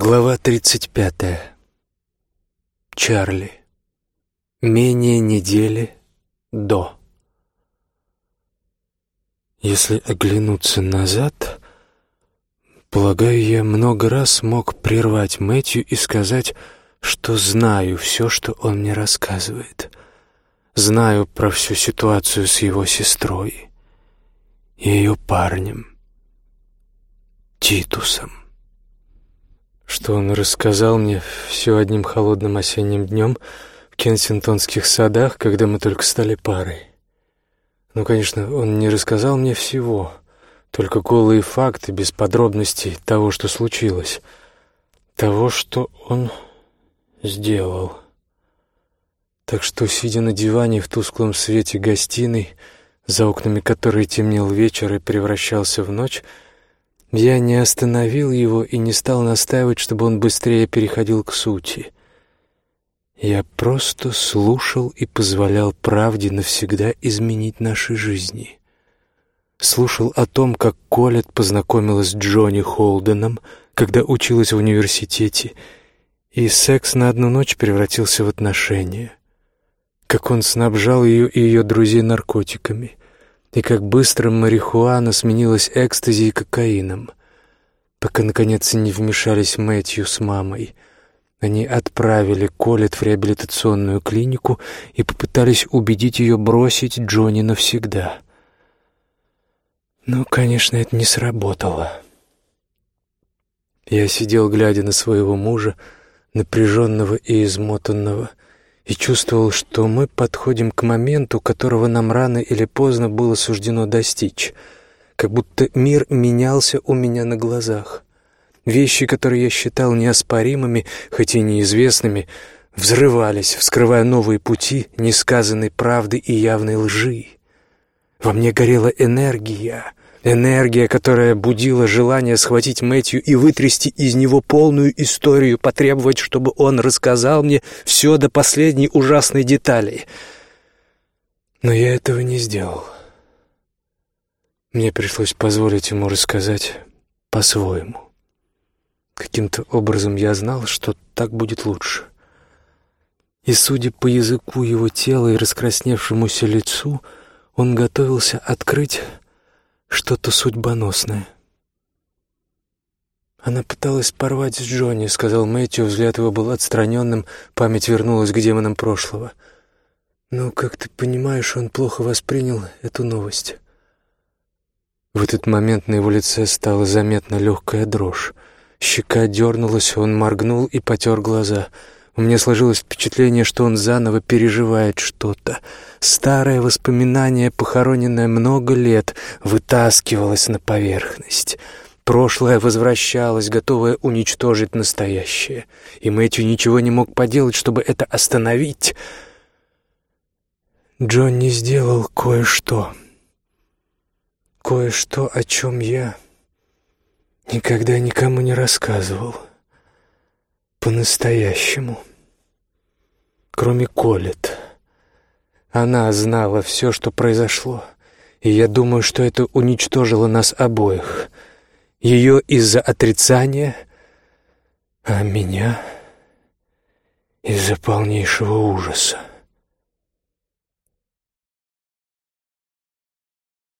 Глава 35. Чарли. Менее недели до. Если оглянуться назад, полагаю, я много раз мог прервать Мэтью и сказать, что знаю все, что он мне рассказывает. Знаю про всю ситуацию с его сестрой и ее парнем, Титусом что он рассказал мне все одним холодным осенним днем в кенсингтонских садах, когда мы только стали парой. Ну, конечно, он не рассказал мне всего, только голые факты, без подробностей того, что случилось, того, что он сделал. Так что, сидя на диване в тусклом свете гостиной, за окнами которой темнел вечер и превращался в ночь, я не остановил его и не стал настаивать, чтобы он быстрее переходил к сути. Я просто слушал и позволял правде навсегда изменить наши жизни. Слушал о том, как Колет познакомилась с Джонни Холденом, когда училась в университете, и секс на одну ночь превратился в отношения. Как он снабжал ее и ее друзей наркотиками — и как быстро марихуана сменилась экстази и кокаином, пока, наконец, не вмешались Мэтью с мамой. Они отправили Колет в реабилитационную клинику и попытались убедить ее бросить Джонни навсегда. Но, конечно, это не сработало. Я сидел, глядя на своего мужа, напряженного и измотанного, и чувствовал, что мы подходим к моменту, которого нам рано или поздно было суждено достичь, как будто мир менялся у меня на глазах. Вещи, которые я считал неоспоримыми, хоть и неизвестными, взрывались, вскрывая новые пути несказанной правды и явной лжи. Во мне горела энергия, Энергия, которая будила желание схватить Мэтью и вытрясти из него полную историю, потребовать, чтобы он рассказал мне все до последней ужасной детали. Но я этого не сделал. Мне пришлось позволить ему рассказать по-своему. Каким-то образом я знал, что так будет лучше. И, судя по языку его тела и раскрасневшемуся лицу, он готовился открыть что-то судьбоносное. Она пыталась порвать с Джонни, сказал Мэтью, взгляд его был отстраненным, память вернулась к демонам прошлого. Но, как ты понимаешь, он плохо воспринял эту новость. В этот момент на его лице стала заметна легкая дрожь. Щека дернулась, он моргнул и потер глаза — у меня сложилось впечатление, что он заново переживает что-то. Старое воспоминание, похороненное много лет, вытаскивалось на поверхность. Прошлое возвращалось, готовое уничтожить настоящее. И Мэтью ничего не мог поделать, чтобы это остановить. Джонни сделал кое-что. Кое-что, о чем я никогда никому не рассказывал. По-настоящему кроме Колет. Она знала все, что произошло, и я думаю, что это уничтожило нас обоих. Ее из-за отрицания, а меня из-за полнейшего ужаса.